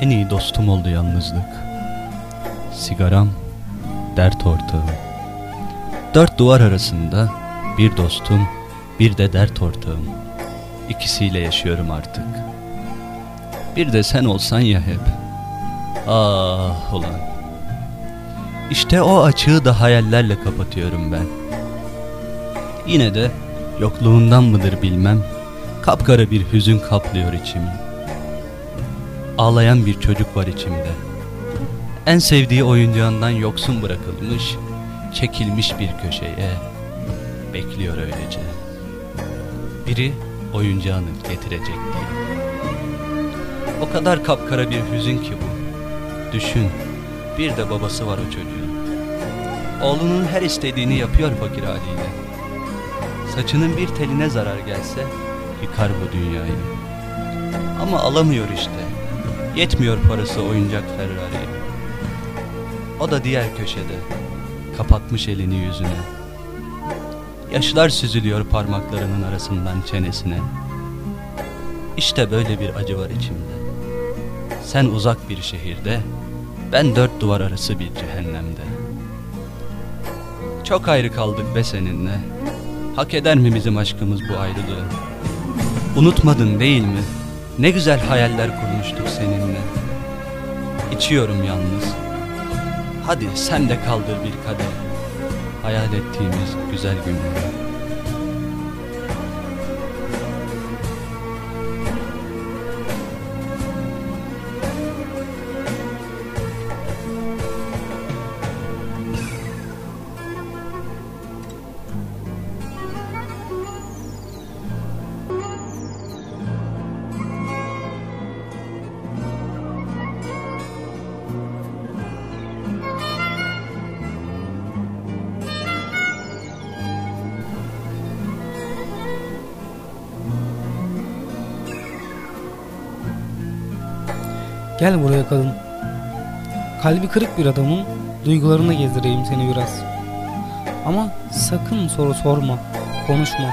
En iyi dostum oldu yalnızlık. Sigaram, dert ortağım. Dört duvar arasında bir dostum, bir de dert ortağım. İkisiyle yaşıyorum artık. Bir de sen olsan ya hep. Ah ulan. İşte o açığı da hayallerle kapatıyorum ben. Yine de yokluğundan mıdır bilmem, kapkara bir hüzün kaplıyor içimi. Ağlayan bir çocuk var içimde. En sevdiği oyuncağından yoksun bırakılmış, çekilmiş bir köşeye bekliyor öylece. Biri oyuncağını getirecek diye. O kadar kapkara bir hüzün ki bu. Düşün, bir de babası var o çocuğun. Oğlunun her istediğini yapıyor fakir haliyle. Saçının bir teline zarar gelse yıkar bu dünyayı. Ama alamıyor işte. Yetmiyor parası oyuncak Ferrari'ye. O da diğer köşede. Kapatmış elini yüzüne. Yaşlar süzülüyor parmaklarının arasından çenesine. İşte böyle bir acı var içimde. Sen uzak bir şehirde, ben dört duvar arası bir cehennemde. Çok ayrı kaldık be seninle. Hak eder mi bizim aşkımız bu ayrılığı? Unutmadın değil mi? Ne güzel hayaller kurmuştuk seninle. İçiyorum yalnız. Hadi sen de kaldır bir kadeh. Hayal ettiğimiz güzel günleri. Gel buraya kadın. Kalbi kırık bir adamın duygularına gezdireyim seni biraz. Ama sakın soru sorma, konuşma.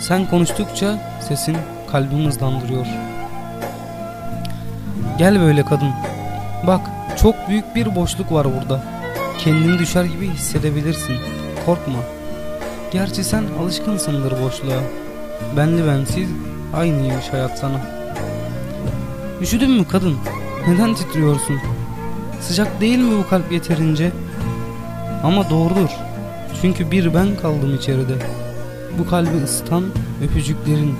Sen konuştukça sesin kalbimi hızlandırıyor. Gel böyle kadın. Bak çok büyük bir boşluk var burada. Kendini düşer gibi hissedebilirsin. Korkma. Gerçi sen alışkınsındır boşluğa. Benli bensiz aynıymış hayat sana.'' Üşüdün mü kadın? Neden titriyorsun? Sıcak değil mi bu kalp yeterince? Ama doğrudur. Çünkü bir ben kaldım içeride. Bu kalbi ısıtan öpücüklerin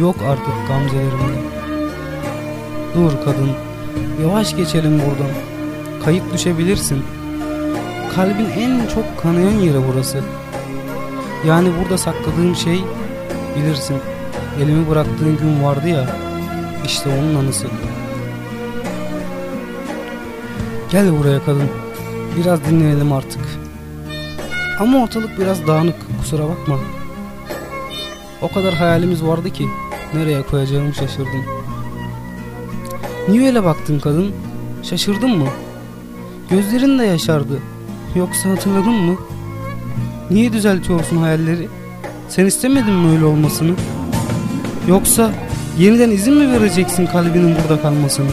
yok artık gamzelerimde. Dur kadın. Yavaş geçelim buradan. Kayıp düşebilirsin. Kalbin en çok kanayan yeri burası. Yani burada sakladığım şey bilirsin. Elimi bıraktığın gün vardı ya işte onun anısı. Gel buraya kadın. Biraz dinleyelim artık. Ama ortalık biraz dağınık kusura bakma. O kadar hayalimiz vardı ki nereye koyacağımı şaşırdım. Niye öyle baktın kadın? Şaşırdın mı? Gözlerin de yaşardı. Yoksa hatırladın mı? Niye düzeltiyorsun hayalleri? Sen istemedin mi öyle olmasını? Yoksa Yeniden izin mi vereceksin kalbinin burada kalmasını?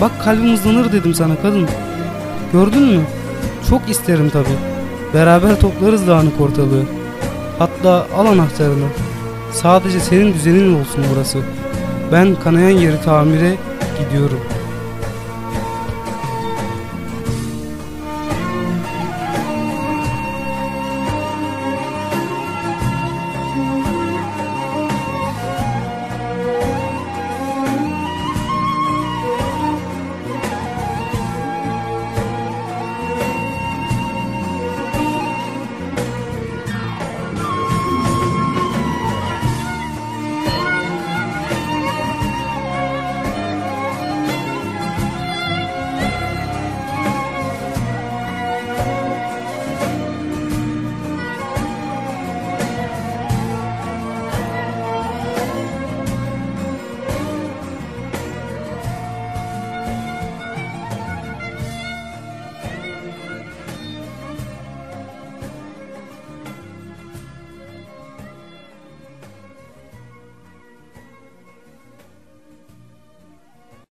Bak kalbim hızlanır dedim sana kadın. Gördün mü? Çok isterim tabi. Beraber toplarız dağınık ortalığı. Hatta al anahtarını. Sadece senin düzenin olsun burası. Ben kanayan yeri tamire gidiyorum.''